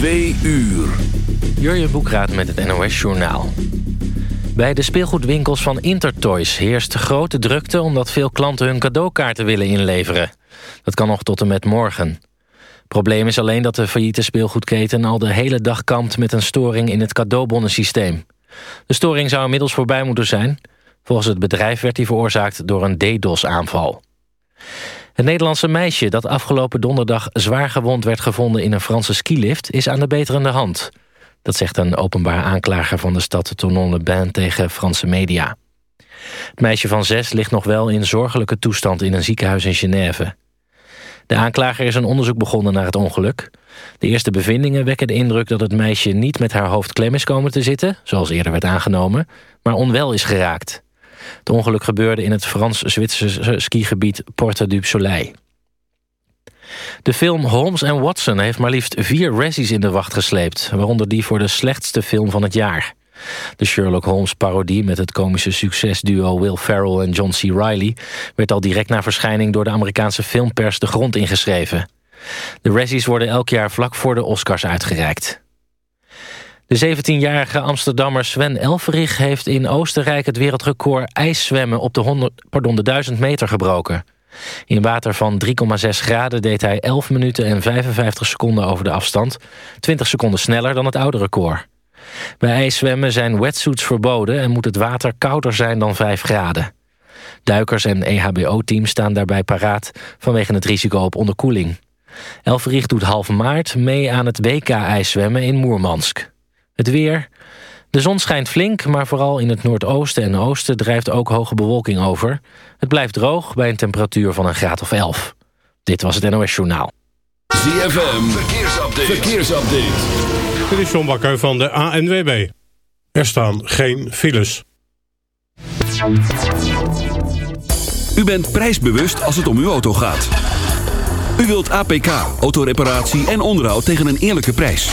Twee uur. Jurjen Boekraat met het NOS Journaal. Bij de speelgoedwinkels van Intertoys heerst grote drukte... omdat veel klanten hun cadeaukaarten willen inleveren. Dat kan nog tot en met morgen. Probleem is alleen dat de failliete speelgoedketen... al de hele dag kampt met een storing in het cadeaubonnensysteem. De storing zou inmiddels voorbij moeten zijn. Volgens het bedrijf werd die veroorzaakt door een DDoS-aanval. Het Nederlandse meisje dat afgelopen donderdag zwaar gewond werd gevonden in een Franse skilift is aan de beterende hand. Dat zegt een openbaar aanklager van de stad Tonon-le-Bain tegen Franse media. Het meisje van zes ligt nog wel in zorgelijke toestand in een ziekenhuis in Genève. De aanklager is een onderzoek begonnen naar het ongeluk. De eerste bevindingen wekken de indruk dat het meisje niet met haar hoofd klem is komen te zitten, zoals eerder werd aangenomen, maar onwel is geraakt. Het ongeluk gebeurde in het Frans-Zwitserse skigebied Porte du Soleil. De film Holmes Watson heeft maar liefst vier Razzies in de wacht gesleept... waaronder die voor de slechtste film van het jaar. De Sherlock Holmes-parodie met het komische succesduo Will Ferrell en John C. Reilly... werd al direct na verschijning door de Amerikaanse filmpers de grond ingeschreven. De Razzies worden elk jaar vlak voor de Oscars uitgereikt. De 17-jarige Amsterdammer Sven Elverich heeft in Oostenrijk het wereldrecord ijszwemmen op de, 100, pardon, de 1000 meter gebroken. In water van 3,6 graden deed hij 11 minuten en 55 seconden over de afstand, 20 seconden sneller dan het oude record. Bij ijszwemmen zijn wetsuits verboden en moet het water kouder zijn dan 5 graden. Duikers en EHBO-teams staan daarbij paraat vanwege het risico op onderkoeling. Elverich doet half maart mee aan het WK-ijszwemmen in Moermansk. Het weer. De zon schijnt flink, maar vooral in het noordoosten en oosten drijft ook hoge bewolking over. Het blijft droog bij een temperatuur van een graad of 11. Dit was het NOS Journaal. ZFM, verkeersupdate. verkeersupdate. Dit is John Bakker van de ANWB. Er staan geen files. U bent prijsbewust als het om uw auto gaat. U wilt APK, autoreparatie en onderhoud tegen een eerlijke prijs.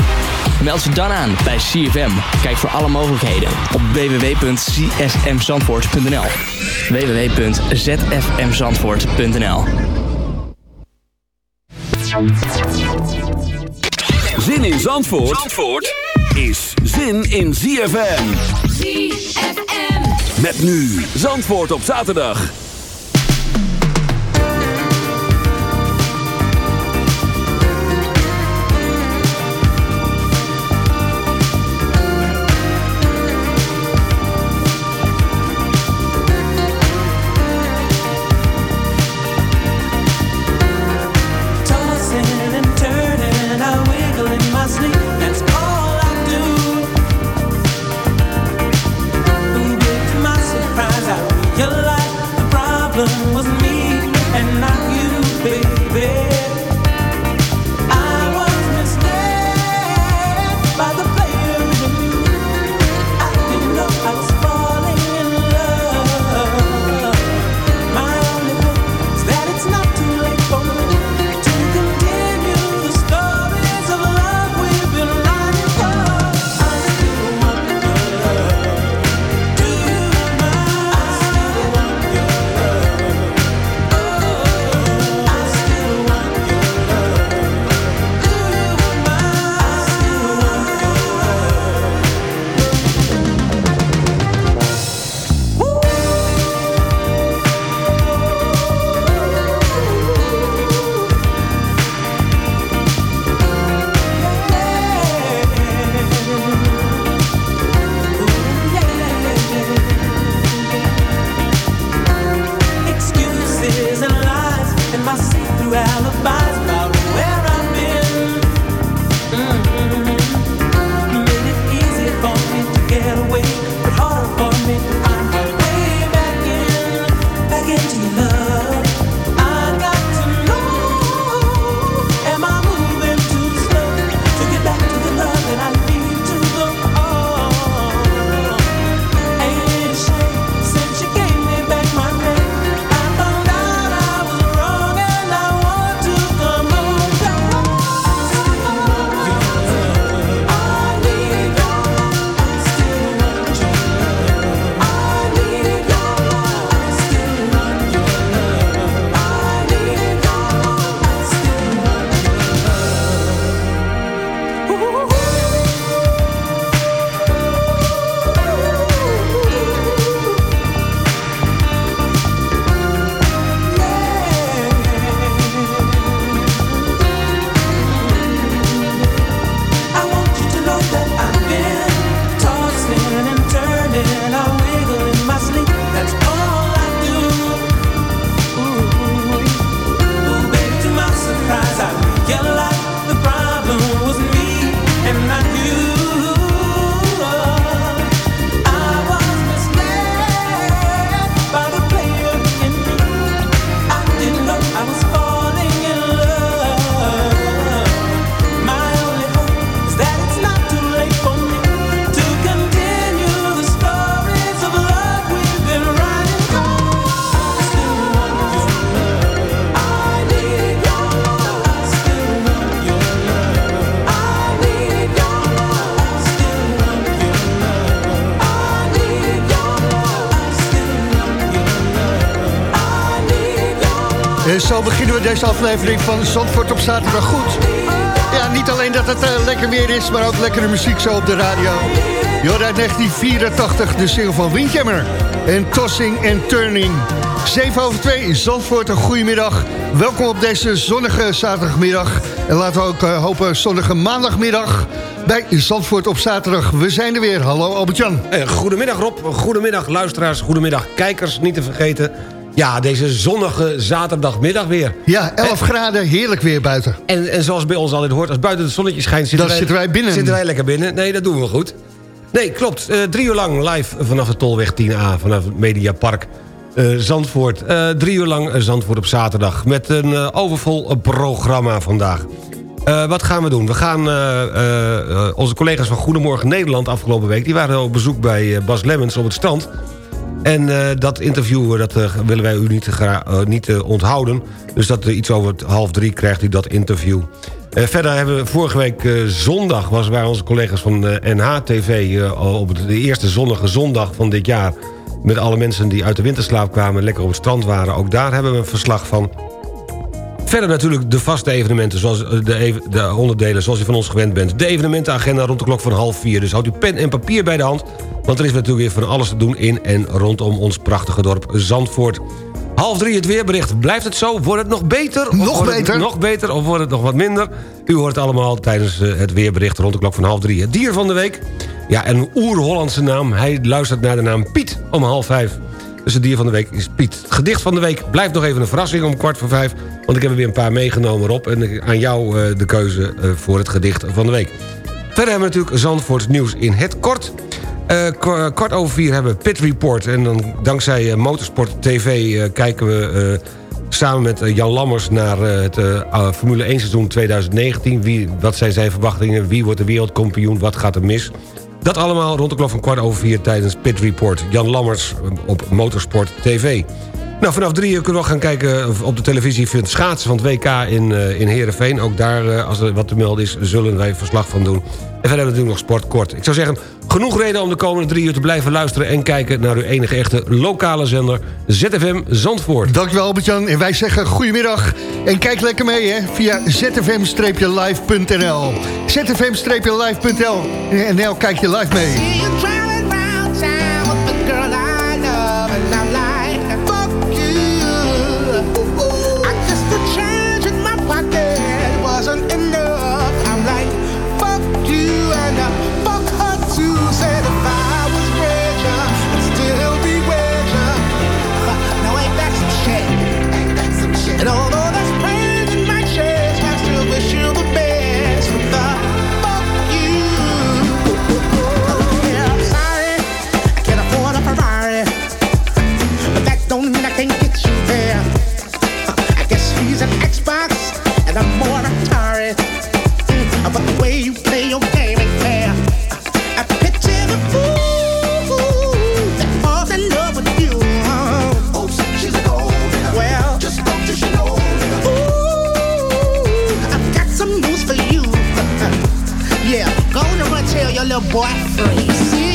Meld je dan aan bij CFM. Kijk voor alle mogelijkheden op www.csmzandvoort.nl www.zfmzandvoort.nl Zin in Zandvoort, Zandvoort is zin in ZFM. ZFM. Met nu Zandvoort op zaterdag. En zo beginnen we deze aflevering van Zandvoort op zaterdag goed. Ja, niet alleen dat het eh, lekker weer is, maar ook lekkere muziek zo op de radio. Uit 1984, de single van Windjammer. En Tossing and Turning. 7 over 2, Zandvoort, een goedemiddag. Welkom op deze zonnige zaterdagmiddag. En laten we ook eh, hopen zonnige maandagmiddag bij Zandvoort op zaterdag. We zijn er weer. Hallo Albert-Jan. Eh, goedemiddag Rob, goedemiddag luisteraars, goedemiddag kijkers, niet te vergeten. Ja, deze zonnige zaterdagmiddag weer. Ja, 11 graden, heerlijk weer buiten. En, en zoals bij ons altijd hoort, als buiten het zonnetje schijnt... Dan zitten wij binnen. Zitten wij lekker binnen. Nee, dat doen we goed. Nee, klopt. Eh, drie uur lang live vanaf de Tolweg 10A, vanaf het Mediapark eh, Zandvoort. Eh, drie uur lang Zandvoort op zaterdag. Met een overvol programma vandaag. Wat gaan we doen? We gaan onze collega's van Goedemorgen Nederland afgelopen week... die waren op bezoek bij Bas Lemmens op het strand. En eh, dat interview eh, dat, eh, willen wij u niet, niet onthouden. Dus dat iets over half drie krijgt u dat interview. Verder hebben we vorige week zondag... Was, waren onze collega's van NHTV op de eerste zonnige zondag van dit jaar... met alle mensen die uit de winterslaap kwamen... en lekker op het strand waren. Ook daar hebben we een verslag van. Verder natuurlijk de vaste evenementen, zoals eh, de, ev- de onderdelen zoals u van ons gewend bent. De evenementenagenda rond de klok van half vier. Dus houd uw pen en papier bij de hand. Want er is natuurlijk weer van alles te doen in en rondom ons prachtige dorp Zandvoort. Half drie het weerbericht. Blijft het zo? Wordt het nog beter? Nog beter? nog beter of wordt het nog wat minder? U hoort het allemaal tijdens eh, het weerbericht rond de klok van half drie. Het dier van de week. Ja, en een oer-Hollandse naam. Hij luistert naar de naam Piet om half vijf. Dier van de week is Piet. Het gedicht van de week blijft nog even een verrassing om kwart voor vijf. Want ik heb er weer een paar meegenomen, Rob. En aan jou eh, de keuze eh, voor het gedicht van de week. Verder hebben we natuurlijk Zandvoorts nieuws in het kort. K- kwart over vier hebben we Pit Report. En dan dankzij Motorsport TV kijken we samen met Jan Lammers... naar het uh, Formule 1 seizoen 2019. Wie, wat zijn zijn verwachtingen? Wie wordt de wereldkampioen? Wat gaat er mis? Dat allemaal rond de klok van kwart over vier tijdens Pit Report. Jan Lammers op Motorsport TV. Nou, vanaf drie uur kunnen we gaan kijken op de televisie... voor het schaatsen van het WK in, eh in Heerenveen. Ook daar, eh, als er wat te melden is, zullen wij verslag van doen. En verder hebben we natuurlijk nog sport kort. Ik zou zeggen, genoeg reden om de komende drie uur te blijven luisteren... en kijken naar uw enige echte lokale zender ZFM Zandvoort. Dankjewel Albert-Jan. En wij zeggen goedemiddag. En kijk lekker mee hè, via zfm-live.nl. zfm-live.nl. En NL kijk je live mee. boy freeze.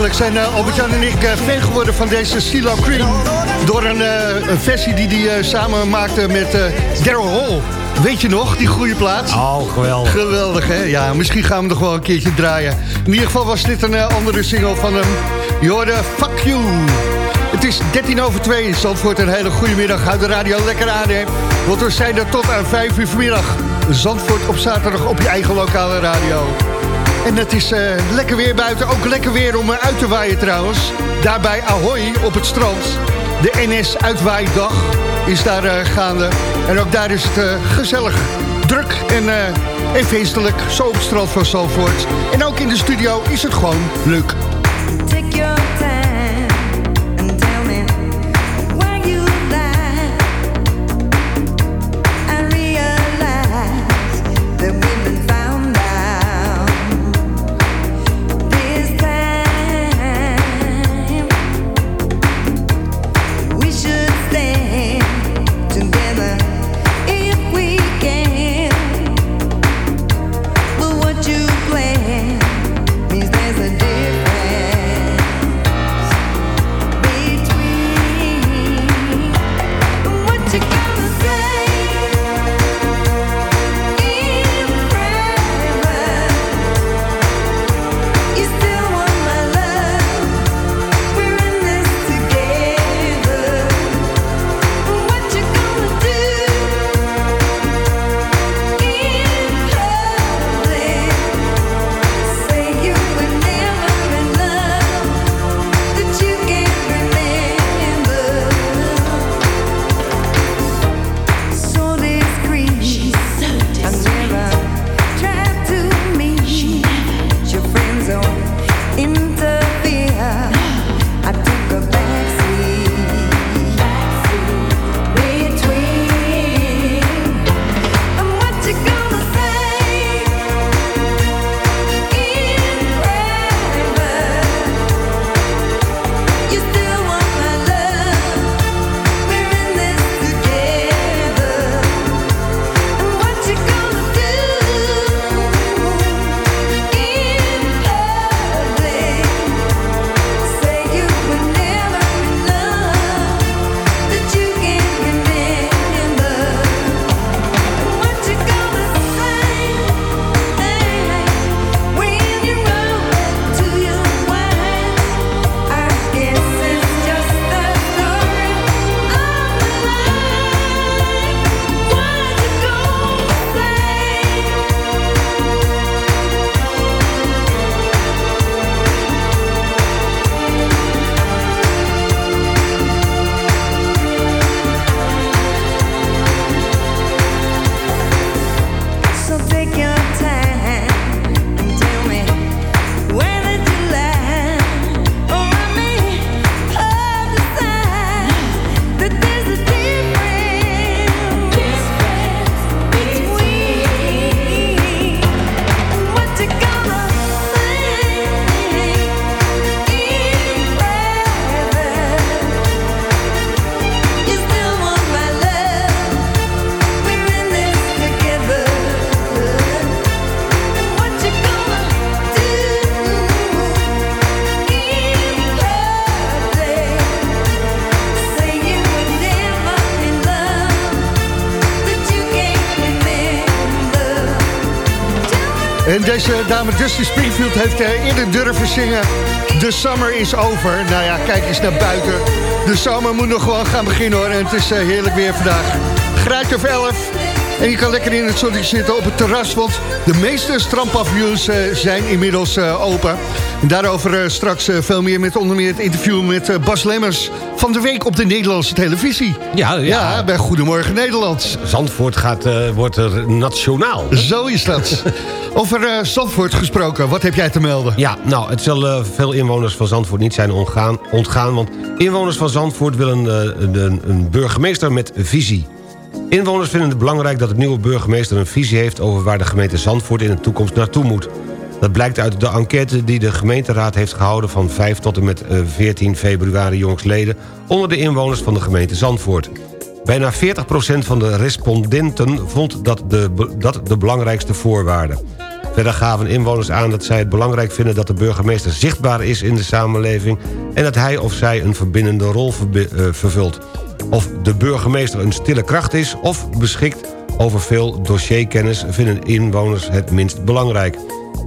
Eigenlijk zijn eh, Albert-Jan en ik eh, fan geworden van deze CeeLo Cream... door een, eh, een versie die hij samen maakte met Daryl Hall. Weet je nog, die goede plaats? Oh, geweldig. Geweldig, hè? Ja, misschien gaan we hem nog wel een keertje draaien. In ieder geval was dit een andere single van hem. Je hoorde Fuck You. Het is 13 over 2 in Zandvoort. Een hele goede middag. Houd de radio lekker aan, hè? Want we zijn er tot aan 5 uur vanmiddag. Zandvoort op zaterdag op je eigen lokale radio. En het is eh, lekker weer buiten. Ook lekker weer om eh, uit te waaien trouwens. Daarbij Ahoy op het strand. De NS Uitwaaidag is daar eh, gaande. En ook daar is het gezellig, druk en, en feestelijk. Zo op het strand van Zandvoort. En ook in de studio is het gewoon leuk. Deze dame Dusty Springfield heeft eh, eerder durven zingen... De summer is over. Nou ja, kijk eens naar buiten. De zomer moet nog gewoon gaan beginnen hoor. En het is eh, heerlijk weer vandaag. Graadje of 11. En je kan lekker in het zonnetje zitten op het terras. Want de meeste strandpaviljoens eh, zijn inmiddels open. En daarover straks veel meer met onder meer het interview met Bas Lemmers... van de week op de Nederlandse televisie. Ja, ja. Ja, bij Goedemorgen Nederland. Zandvoort gaat, wordt er nationaal. Zo is dat. Over eh Zandvoort gesproken, wat heb jij te melden? Ja, nou, het zal eh, veel inwoners van Zandvoort niet zijn ontgaan, ontgaan... want inwoners van Zandvoort willen eh, een, een burgemeester met visie. Inwoners vinden het belangrijk dat de nieuwe burgemeester een visie heeft... over waar de gemeente Zandvoort in de toekomst naartoe moet. Dat blijkt uit de enquête die de gemeenteraad heeft gehouden... van 5 tot en met eh, 14 februari jongsleden... onder de inwoners van de gemeente Zandvoort. Bijna 40% van de respondenten vond dat de, dat de belangrijkste voorwaarde. Verder gaven inwoners aan dat zij het belangrijk vinden... dat de burgemeester zichtbaar is in de samenleving... en dat hij of zij een verbindende rol eh, vervult. Of de burgemeester een stille kracht is... of beschikt over veel dossierkennis... vinden inwoners het minst belangrijk.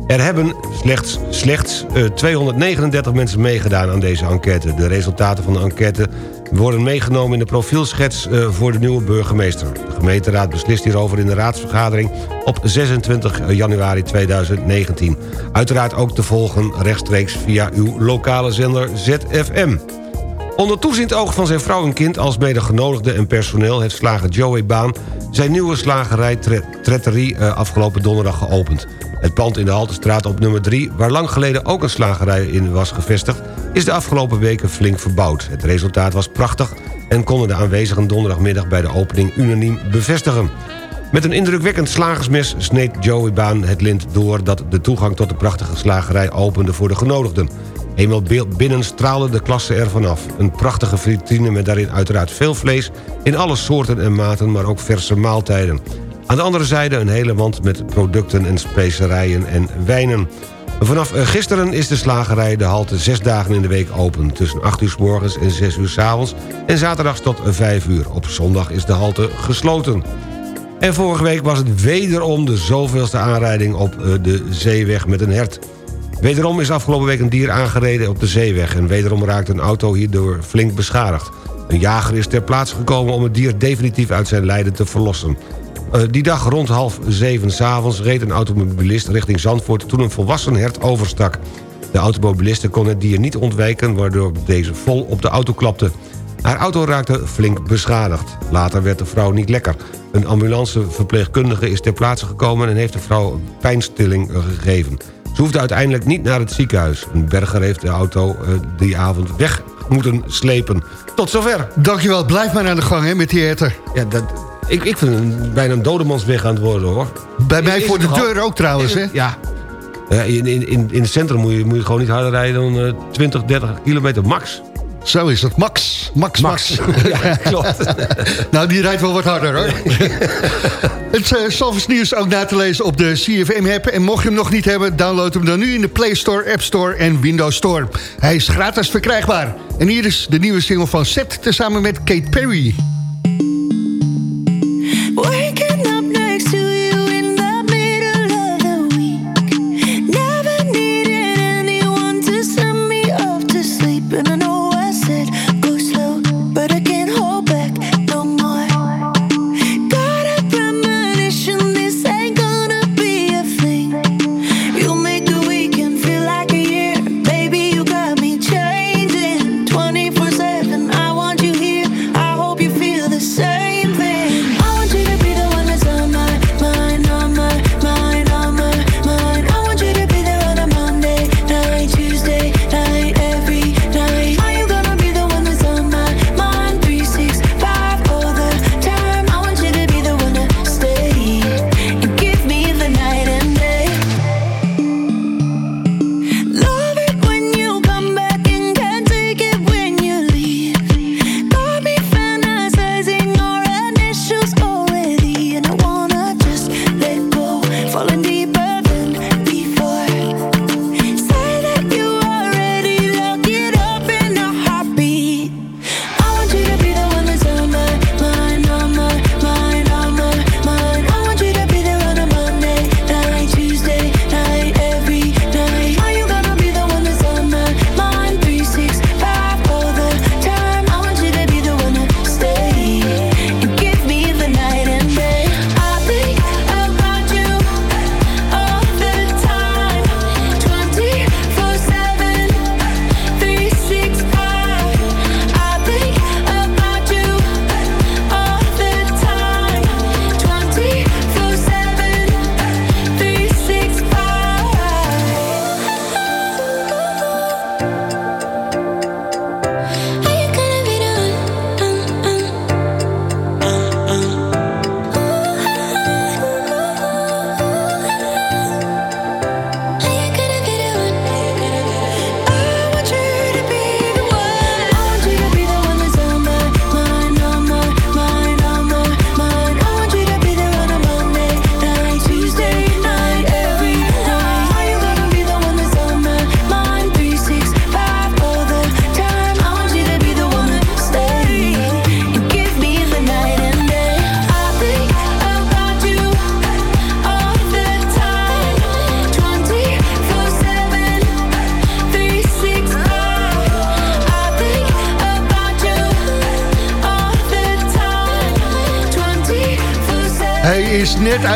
Er hebben slechts, slechts eh, 239 mensen meegedaan aan deze enquête. De resultaten van de enquête worden meegenomen in de profielschets eh, voor de nieuwe burgemeester. De gemeenteraad beslist hierover in de raadsvergadering op 26 januari 2019. Uiteraard ook te volgen rechtstreeks via uw lokale zender ZFM. Onder toeziend oog van zijn vrouw en kind als mede genodigde en personeel... heeft slager Joey Baan zijn nieuwe slagerij Tre- Tretterie eh, afgelopen donderdag geopend. Het pand in de Haltestraat op nummer 3, waar lang geleden ook een slagerij in was gevestigd... is de afgelopen weken flink verbouwd. Het resultaat was prachtig en konden de aanwezigen donderdagmiddag... bij de opening unaniem bevestigen. Met een indrukwekkend slagersmes sneed Joey Baan het lint door... dat de toegang tot de prachtige slagerij opende voor de genodigden. Eenmaal binnen straalde de klasse ervan af. Een prachtige vitrine met daarin uiteraard veel vlees... in alle soorten en maten, maar ook verse maaltijden. Aan de andere zijde een hele wand met producten en specerijen en wijnen. Vanaf eh, gisteren is de slagerij de halte zes dagen in de week open. Tussen 8 uur s morgens en 6 uur s avonds. En zaterdags tot 5 uur. Op zondag is de halte gesloten. En vorige week was het wederom de zoveelste aanrijding op eh, de zeeweg met een hert. Wederom is afgelopen week een dier aangereden op de zeeweg... en wederom raakte een auto hierdoor flink beschadigd. Een jager is ter plaatse gekomen om het dier definitief uit zijn lijden te verlossen. Eh, die dag rond half zeven s'avonds reed een automobilist richting Zandvoort... toen een volwassen hert overstak. De automobiliste kon het dier niet ontwijken... waardoor deze vol op de auto klapte. Haar auto raakte flink beschadigd. Later werd de vrouw niet lekker. Een ambulanceverpleegkundige is ter plaatse gekomen... en heeft de vrouw pijnstilling eh, gegeven. Ze hoefde uiteindelijk niet naar het ziekenhuis. Een berger heeft de auto eh, die avond weg moeten slepen. Tot zover. Dankjewel, blijf maar aan de gang hè, met die herten. Ja, dat, ik, ik vind het bijna een dodemansweg aan het worden, hoor. Bij mij voor de deur ook trouwens, hè? Ja. Ja, in, in, in, in het centrum moet je, moet je gewoon niet harder rijden dan eh, 20, 30 kilometer max. Zo is het. Max, Max, Max. Ja, klopt. nou, die rijdt wel wat harder, hoor. het uh, Salvers nieuws ook na te lezen op de CFM-app. En mocht je hem nog niet hebben, download hem dan nu in de Play Store, App Store en Windows Store. Hij is gratis verkrijgbaar. En hier is de nieuwe single van Seth, tezamen met Kate Perry.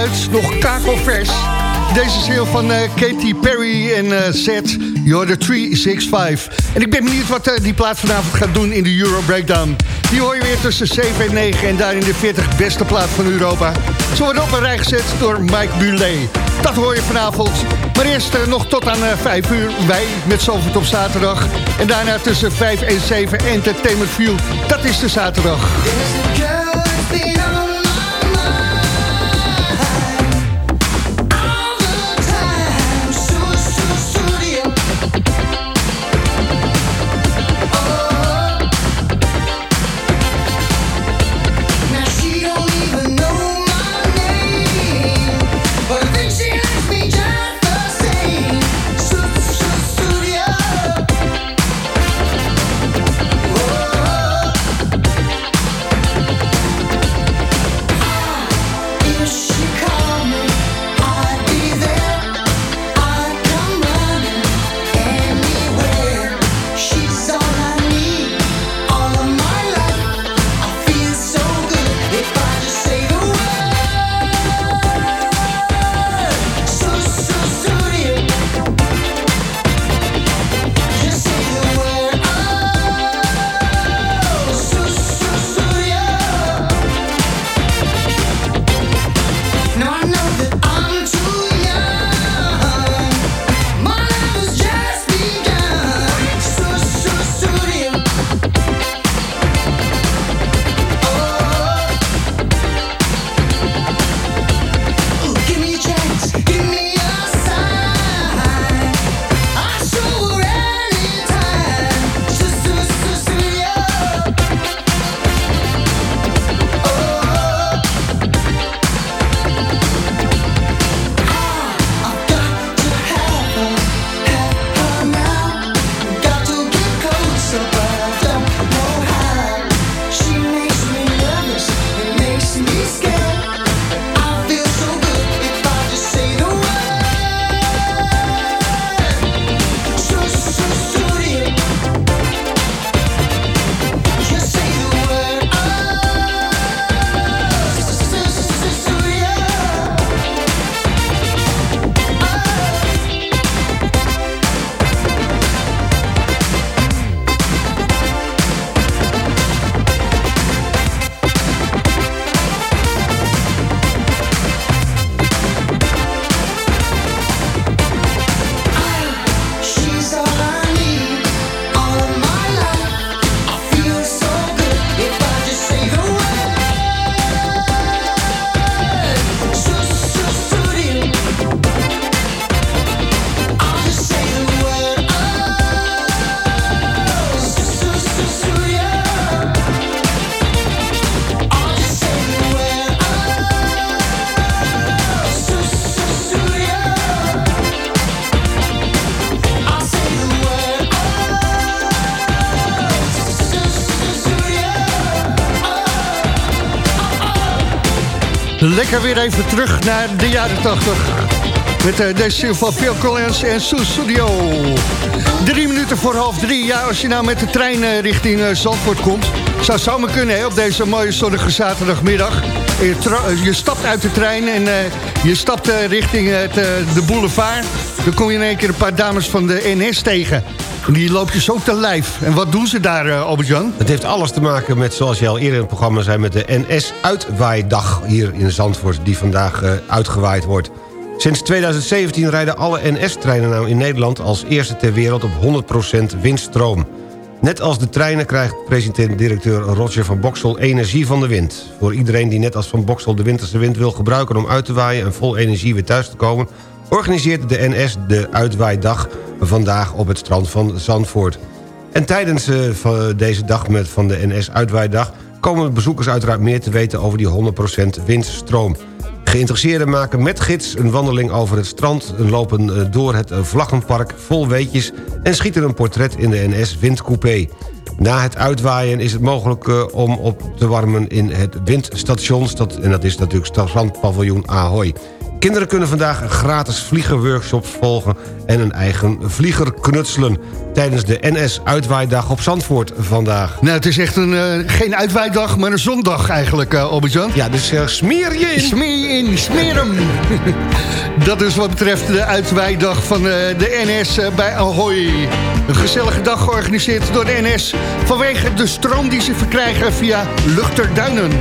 Uit, nog kakelvers. Deze single van eh, Katy Perry en eh Zet, You're the 365. En ik ben benieuwd wat eh, die plaat vanavond gaat doen in de Euro Breakdown. Die hoor je weer tussen 7 en 9 en daarin de 40 beste plaat van Europa. Ze worden op een rij gezet door Mike Bulet. Dat hoor je vanavond. Maar eerst nog tot aan eh, 5 uur, wij met Zalvoort op zaterdag. En daarna tussen 5 en 7 Entertainment View. Dat is de zaterdag. Lekker weer even terug naar de jaren 80. Met uh, deze single van Phil Collins en Sue Studio. Drie minuten voor half drie. Ja, als je nou met de trein uh, richting uh, Zandvoort komt... zou zomaar kunnen op deze mooie zonnige zaterdagmiddag. Je, je stapt uit de trein en je stapt richting het, de boulevard. Dan kom je in één keer een paar dames van de NS tegen. Die loop je zo te lijf. En wat doen ze daar, uh, Albert-Jan? Het heeft alles te maken met, zoals je al eerder in het programma zei... met de NS-uitwaaidag hier in Zandvoort... die vandaag uh, uitgewaaid wordt. Sinds 2017 rijden alle NS-treinen nou in Nederland... als eerste ter wereld op 100% windstroom. Net als de treinen krijgt president-directeur Roger van Boksel energie van de wind. Voor iedereen die net als van Boksel de winterse wind wil gebruiken... om uit te waaien en vol energie weer thuis te komen organiseert de NS de uitwaaidag vandaag op het strand van Zandvoort. En tijdens uh, deze dag met, van de NS-uitwaaidag... komen bezoekers uiteraard meer te weten over die 100% windstroom. Geïnteresseerden maken met gids een wandeling over het strand... lopen uh, door het uh, vlaggenpark vol weetjes... en schieten een portret in de NS-windcoupé. Na het uitwaaien is het mogelijk om op te warmen in het windstation... en dat is natuurlijk strandpaviljoen Ahoy. Kinderen kunnen vandaag een gratis vliegerworkshop volgen... en een eigen vlieger knutselen tijdens de NS-uitwaaidag op Zandvoort vandaag. Nou, het is echt een, eh, geen uitwaaidag, maar een zondag eigenlijk, uh, Albert-Jan. Ja, dus uh, smeer je in. Smeer je in, smeer hem. Dat is wat betreft de uitwaaidag van de NS bij Ahoy. Een gezellige dag georganiseerd door de NS... vanwege de stroom die ze verkrijgen via Luchterduinen.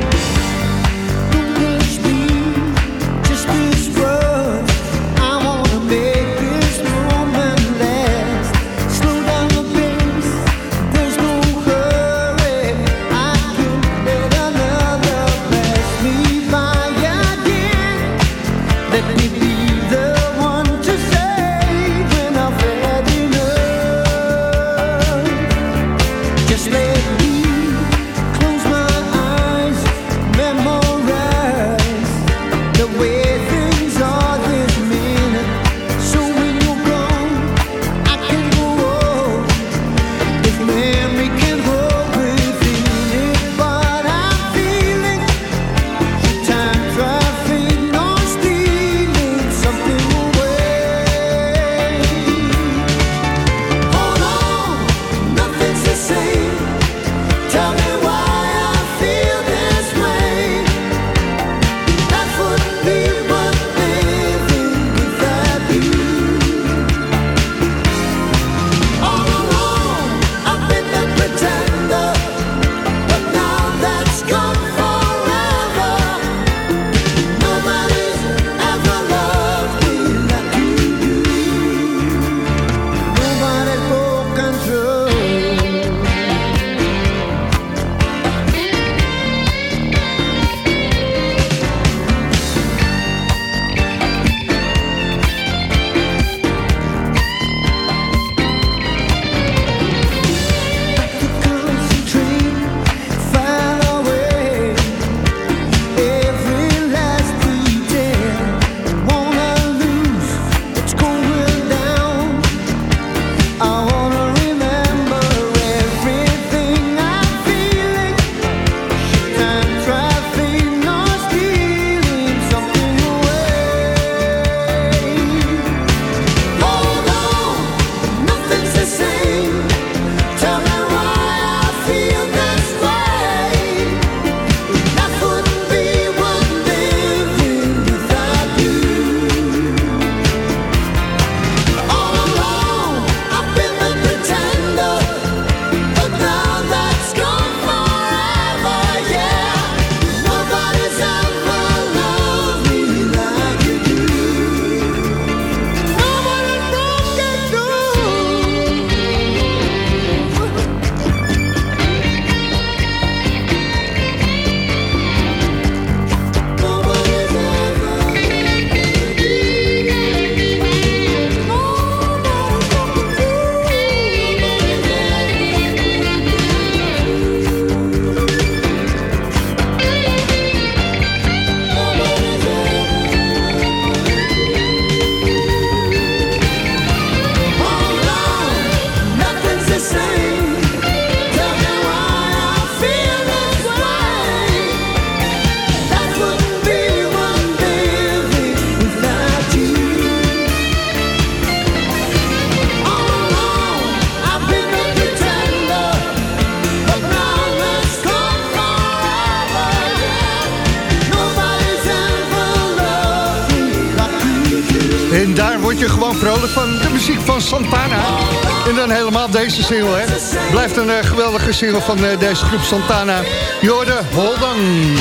Single. Blijft een eh, geweldige single van eh, deze groep Santana. Jorde, hold on.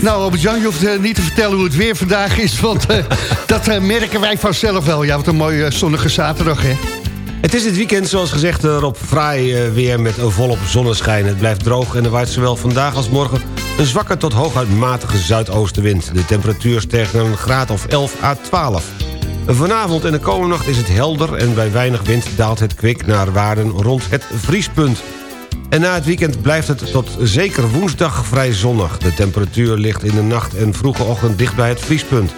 Nou, Albert-Jan, je hoeft eh, niet te vertellen hoe het weer vandaag is... want dat merken wij vanzelf wel. Ja, wat een mooie zonnige zaterdag, hè. Het is dit weekend, zoals gezegd, erop fraai weer met volop zonneschijn. Het blijft droog en er waait zowel vandaag als morgen... een zwakke tot hooguit matige zuidoostenwind. De temperatuur stijgt naar een graad of 11 à 12. Vanavond en de komende nacht is het helder... en bij weinig wind daalt het kwik naar waarden rond het vriespunt. En na het weekend blijft het tot zeker woensdag vrij zonnig. De temperatuur ligt in de nacht en vroege ochtend dicht bij het vriespunt.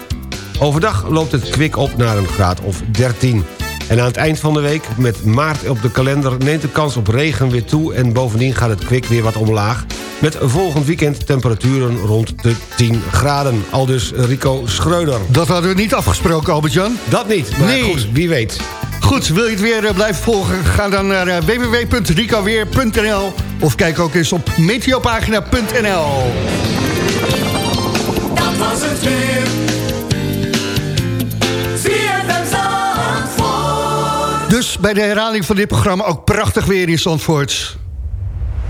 Overdag loopt het kwik op naar een graad of 13. En aan het eind van de week, met maart op de kalender... neemt de kans op regen weer toe... en bovendien gaat het kwik weer wat omlaag... met volgend weekend temperaturen rond de 10 graden. Aldus Rico Schreuder. Dat hadden we niet afgesproken, Albert-Jan. Dat niet, maar Nee. goed, wie weet. Goed, wil je het weer eh, blijven volgen? Ga dan naar eh, www.ricoweer.nl of kijk ook eens op meteopagina.nl. Dat was het weer. Dus bij de herhaling van dit programma ook prachtig weer in Zandvoort.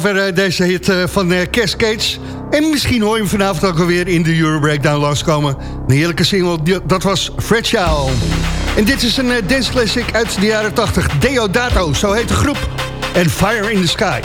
Zover eh, deze hit eh, van eh, Cascades. En misschien hoor je hem vanavond ook alweer in de Euro Breakdown langskomen. Een heerlijke single, dat was Fragile. En dit is een dance classic uit de jaren 80. Deodato, zo heet de groep. En Fire in the Sky.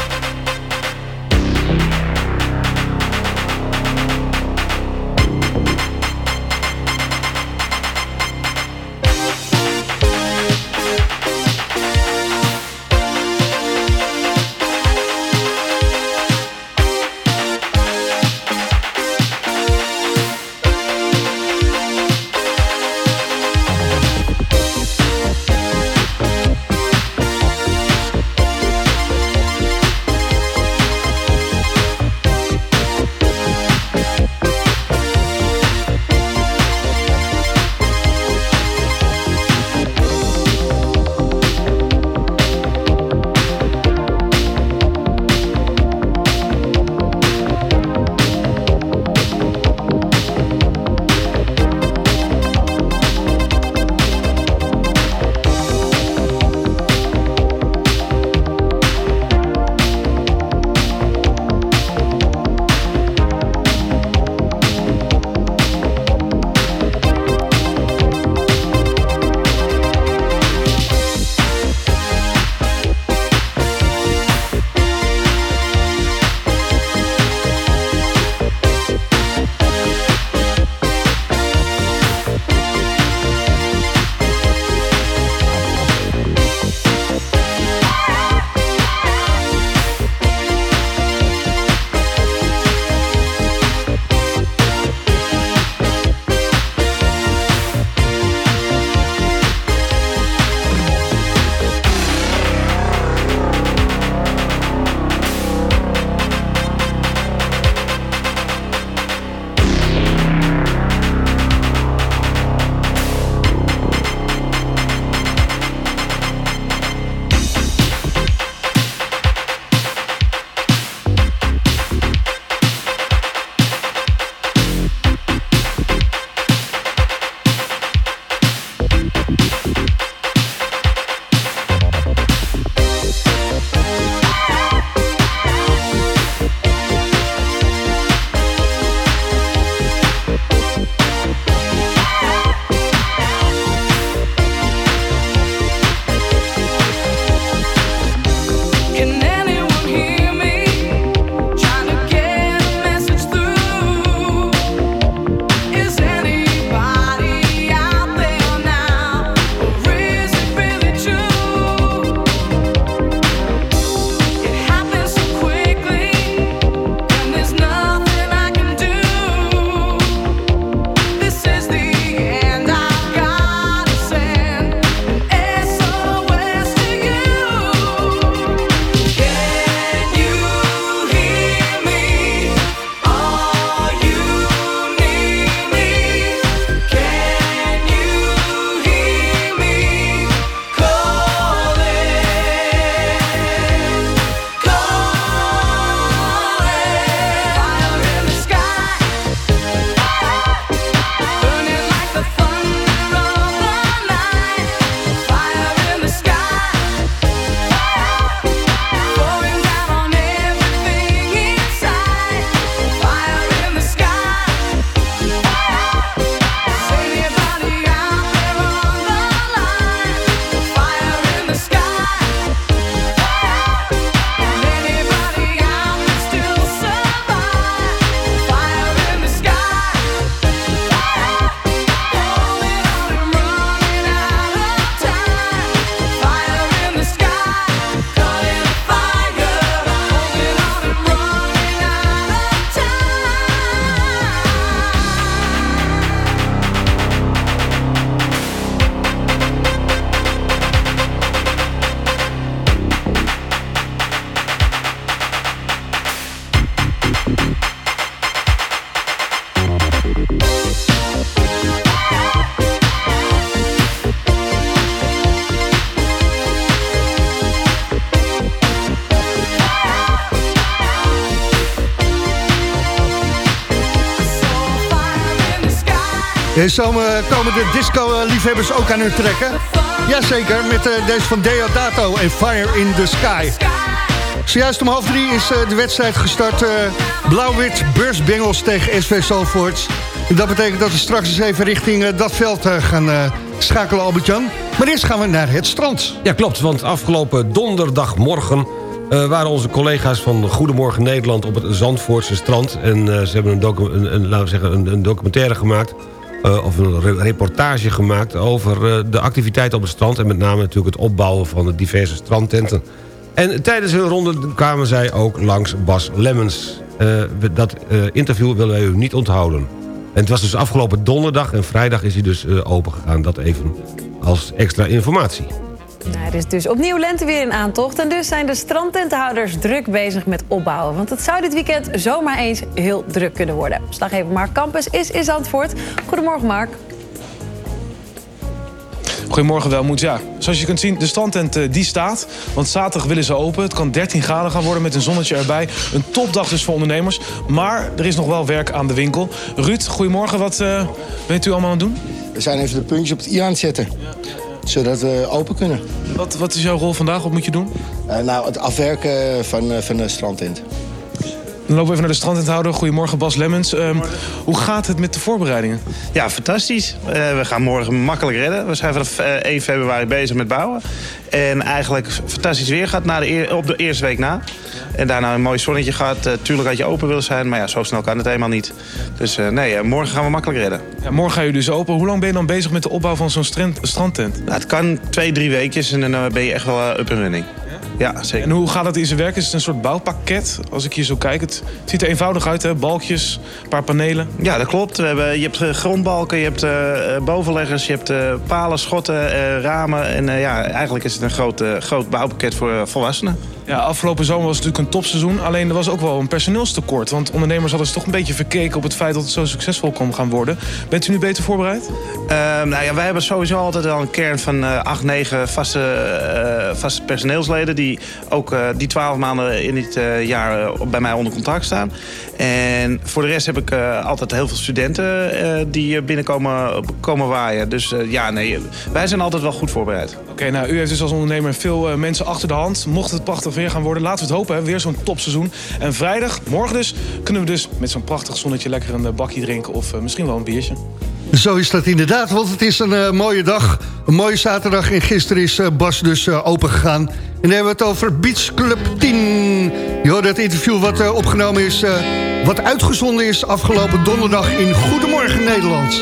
En zo eh, komen de disco-liefhebbers ook aan hun trekken. Jazeker, met eh, deze van Deodato en Fire in the Sky. Zojuist om half drie is eh, de wedstrijd gestart. Blauw-wit Burst Bengals tegen SV Zalvoort. En dat betekent dat we straks eens even richting dat veld gaan schakelen, Albert-Jan. Maar eerst gaan we naar het strand. Ja, klopt, want afgelopen donderdagmorgen... waren onze collega's van Goedemorgen Nederland op het Zandvoortse strand. En ze hebben een, een, laten zeggen, een, een documentaire gemaakt... eh, of een re- reportage gemaakt over eh, de activiteiten op het strand... en met name natuurlijk het opbouwen van de diverse strandtenten. En tijdens hun ronde kwamen zij ook langs Bas Lemmens. Eh, dat interview willen wij u niet onthouden. En het was dus afgelopen donderdag en vrijdag is hij dus open gegaan. Dat even als extra informatie. Is dus opnieuw lenteweer in aantocht. En dus zijn de strandtentenhouders druk bezig met opbouwen. Want het zou dit weekend zomaar eens heel druk kunnen worden. Slaggever Mark Campus is in Zandvoort. Goedemorgen, Mark. Goedemorgen Welmoed. Ja, zoals je kunt zien, de strandtent eh, die staat. Want zaterdag willen ze open. Het kan 13 graden gaan worden met een zonnetje erbij. Een topdag dus voor ondernemers. Maar er is nog wel werk aan de winkel. Ruud, goedemorgen. Wat eh, bent u allemaal aan het doen? We zijn even de puntjes op het i aan het zetten. Zodat we open kunnen. Wat, wat is jouw rol vandaag? Wat moet je doen? Eh, nou, het afwerken van, eh, van de strandtent. Dan lopen we even naar de strandtenthouder. Goedemorgen Bas Lemmens. Ehm, hoe gaat het met de voorbereidingen? Ja, fantastisch. Eh, we gaan morgen makkelijk redden. We zijn vanaf eh, 1 februari bezig met bouwen. En eigenlijk fantastisch weer gaat na de eer- op de eerste week na. En daarna een mooi zonnetje gaat. Eh, tuurlijk had je open willen zijn, maar ja, zo snel kan het helemaal niet. Dus eh, nee, eh, morgen gaan we makkelijk redden. Ja, morgen ga je dus open. Hoe lang ben je dan bezig met de opbouw van zo'n strand- strandtent? Nou, het kan twee, drie weekjes en dan eh, ben je echt wel eh, up and running. Ja, zeker. En hoe gaat dat in zijn werk? Is het een soort bouwpakket? Als ik hier zo kijk, het, ziet er eenvoudig uit, hè? Balkjes, een paar panelen. Ja, dat klopt. We hebben, je hebt eh, grondbalken, je hebt eh, bovenleggers, je hebt eh, palen, schotten, ramen. En ja, eigenlijk is het een groot, groot bouwpakket voor volwassenen. Ja, afgelopen zomer was het natuurlijk een topseizoen. Alleen er was ook wel een personeelstekort. Want ondernemers hadden zich toch een beetje verkeken op het feit dat het zo succesvol kon gaan worden. Bent u nu beter voorbereid? Ehm, nou ja, wij hebben sowieso altijd al een kern van 8, 9 vaste, vaste personeelsleden... die ook eh, die 12 maanden in dit eh, jaar eh, bij mij onder contract staan. En voor de rest heb ik altijd heel veel studenten die binnenkomen komen waaien. Dus ja, nee, wij zijn altijd wel goed voorbereid. Oké, nou, u heeft dus als ondernemer veel mensen achter de hand. Mocht het prachtig weer gaan worden, laten we het hopen. Weer zo'n topseizoen. En vrijdag, morgen dus, kunnen we dus met zo'n prachtig zonnetje lekker een bakje drinken of misschien wel een biertje. Zo is dat inderdaad, want het is een eh, mooie dag. Een mooie zaterdag en gisteren is eh, Bas dus uh, open gegaan. En dan hebben we het over Beach Club 10. Je hoort het interview wat opgenomen is... Wat uitgezonden is afgelopen donderdag in Goedemorgen Nederland.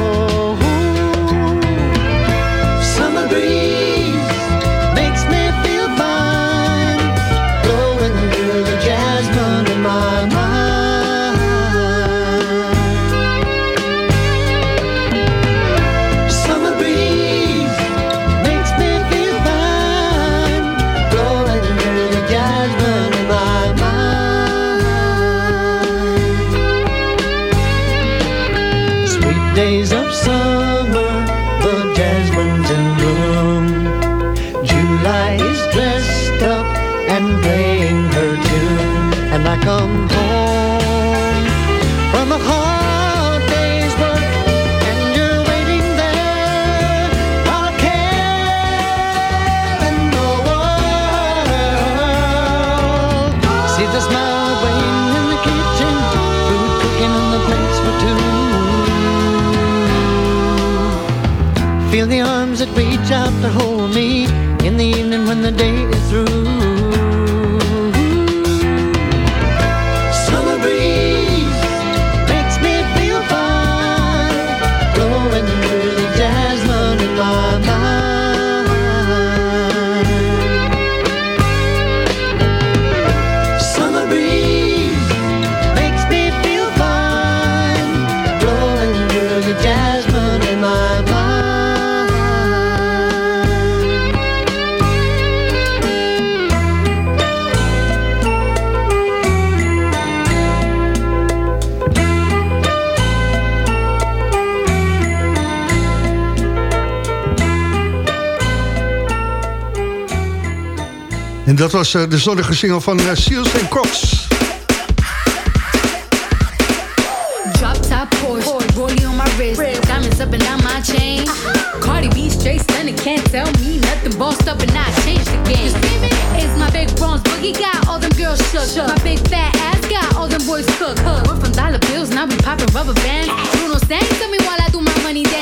Days of summer, dat was eh, de zonnige single van eh, Seals and Crocs. Drop top Porsche, rolling on my wrist, diamonds up and down my chain. Cardi B straight stunning, can't tell me nothing. Bossed up and I changed the game. It's my big bronze boogie, got all them girls shook. My big fat ass got all them boys cooked. We're from dollar bills, now we popping rubber bands. Bruno sang to me while I do my money dance.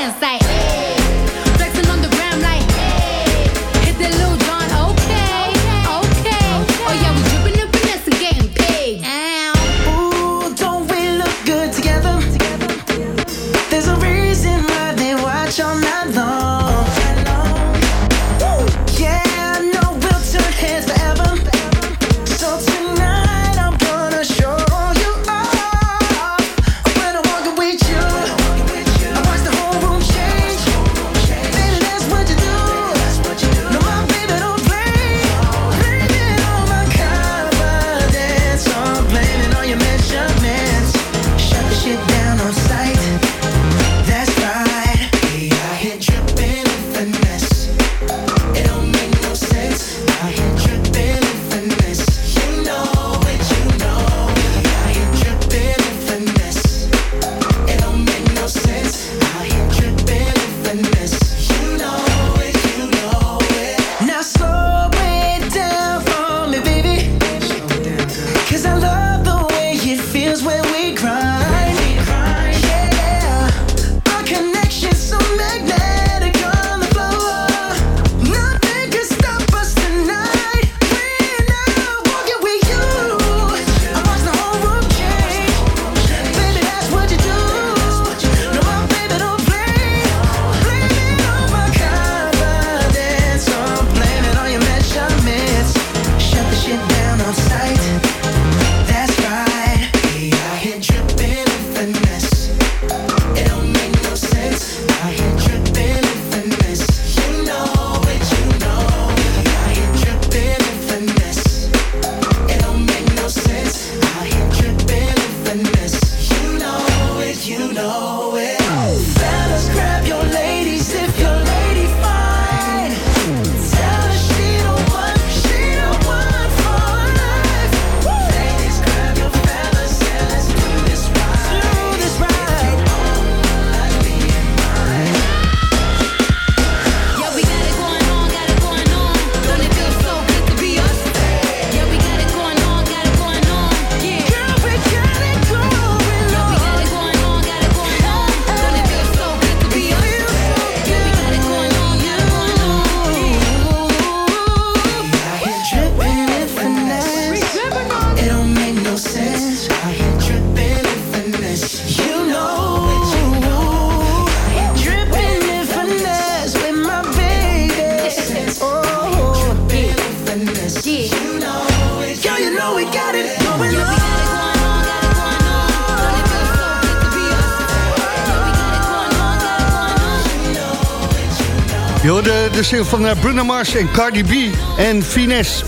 van eh, Bruno Mars en Cardi B en Finesse.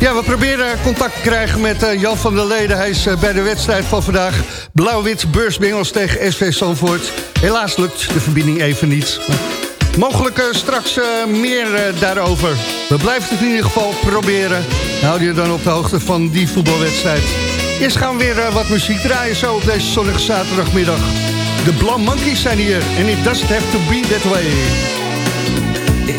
Ja, we proberen contact te krijgen met eh, Jan van der Leden. Hij is eh, bij de wedstrijd van vandaag. Blauw-wit beursbingels tegen SV Zandvoort. Helaas lukt de verbinding even niet. Mogelijk straks meer daarover. We blijven het in ieder geval proberen. Houd je dan op de hoogte van die voetbalwedstrijd. Eerst gaan we weer wat muziek draaien zo op deze zonnige zaterdagmiddag. De Blam Monkeys zijn hier en it doesn't have to be that way.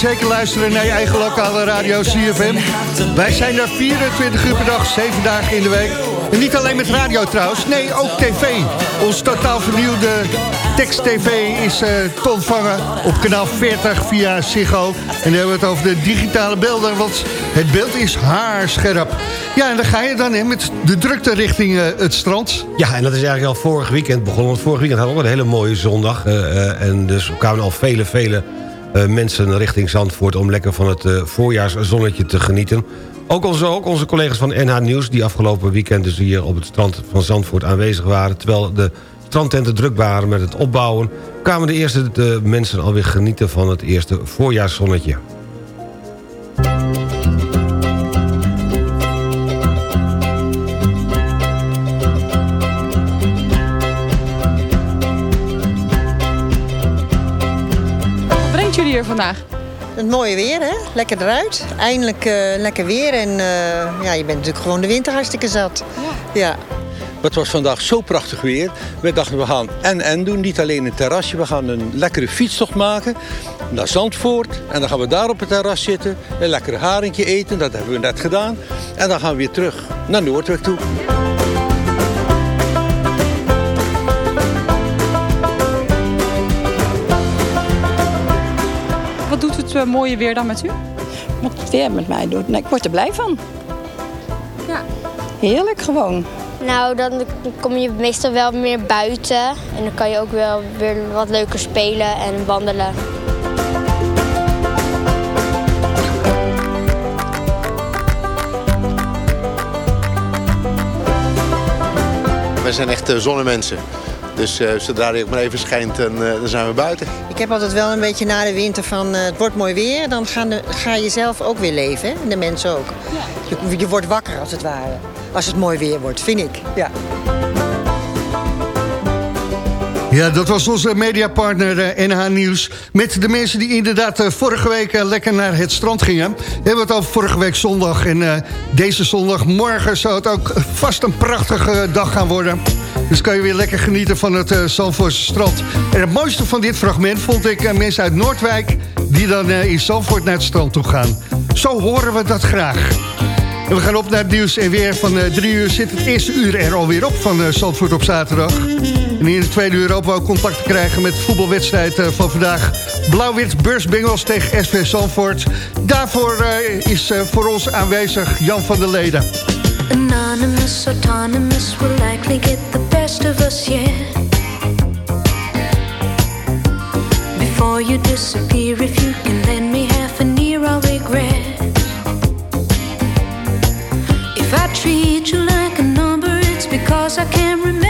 Zeker luisteren naar je eigen lokale radio CFM. Wij zijn er 24 uur per dag, 7 dagen in de week. En niet alleen met radio trouwens, nee, ook tv. Ons totaal vernieuwde tekst-tv is eh, te ontvangen op kanaal 40 via Ziggo. En dan hebben we het over de digitale beelden, want het beeld is haarscherp. Ja, en dan ga je dan in met de drukte richting eh, het strand. Ja, en dat is eigenlijk al vorig weekend begonnen. Want vorig weekend hadden we een hele mooie zondag. eh, en dus kwamen al vele, vele mensen richting Zandvoort... om lekker van het eh, voorjaarszonnetje te genieten. Ook onze, ook onze collega's van NH Nieuws... die afgelopen weekend dus hier op het strand van Zandvoort aanwezig waren... terwijl de strandtenten druk waren met het opbouwen... kwamen de eerste de mensen alweer genieten van het eerste voorjaarszonnetje. Hier vandaag? Het mooie weer, hè? Lekker eruit. Eindelijk eh, lekker weer. En eh, ja, je bent natuurlijk gewoon de winter hartstikke zat. Ja. Het was vandaag zo prachtig weer. We dachten we gaan en-en doen. Niet alleen een terrasje. We gaan een lekkere fietstocht maken naar Zandvoort. En dan gaan we daar op het terras zitten. Een lekker haringje eten. Dat hebben we net gedaan. En dan gaan we weer terug naar Noordweg toe. Het mooie weer dan met u? Wat het weer met mij doet. Nee, ik word er blij van. Ja. Heerlijk gewoon. Nou, dan kom je meestal wel meer buiten. En dan kan je ook wel weer wat leuker spelen en wandelen. Wij zijn echt zonnemensen. Dus eh, zodra hij ook maar even schijnt, dan, eh, dan zijn we buiten. Ik heb altijd wel een beetje na de winter van eh, het wordt mooi weer. Dan gaan de, ga je zelf ook weer leven, hè? En de mensen ook. Je, je wordt wakker als het ware. Als het mooi weer wordt, vind ik. Ja. Ja, dat was onze mediapartner NH Nieuws. Met de mensen die inderdaad vorige week lekker naar het strand gingen. We hebben het over vorige week zondag. En eh, deze zondagmorgen zou het ook vast een prachtige dag gaan worden. Dus kan je weer lekker genieten van het eh Zandvoortse strand. En het mooiste van dit fragment vond ik eh, mensen uit Noordwijk... die dan eh, in Zandvoort naar het strand toe gaan. Zo horen we dat graag. We gaan op naar het nieuws en weer van drie uur zit het eerste uur er alweer op van Zandvoort op zaterdag. En in het tweede uur hopen we ook contact te krijgen met de voetbalwedstrijd van vandaag. Blauw-wit Beursbengels tegen SV Zandvoort. Daarvoor is voor ons aanwezig Jan van der Leden. Anonymous, autonomous will likely get the best of us yet. Before you disappear, if you can lend me half an ear, I'll regret. If I treat you like a number, it's because I can't remember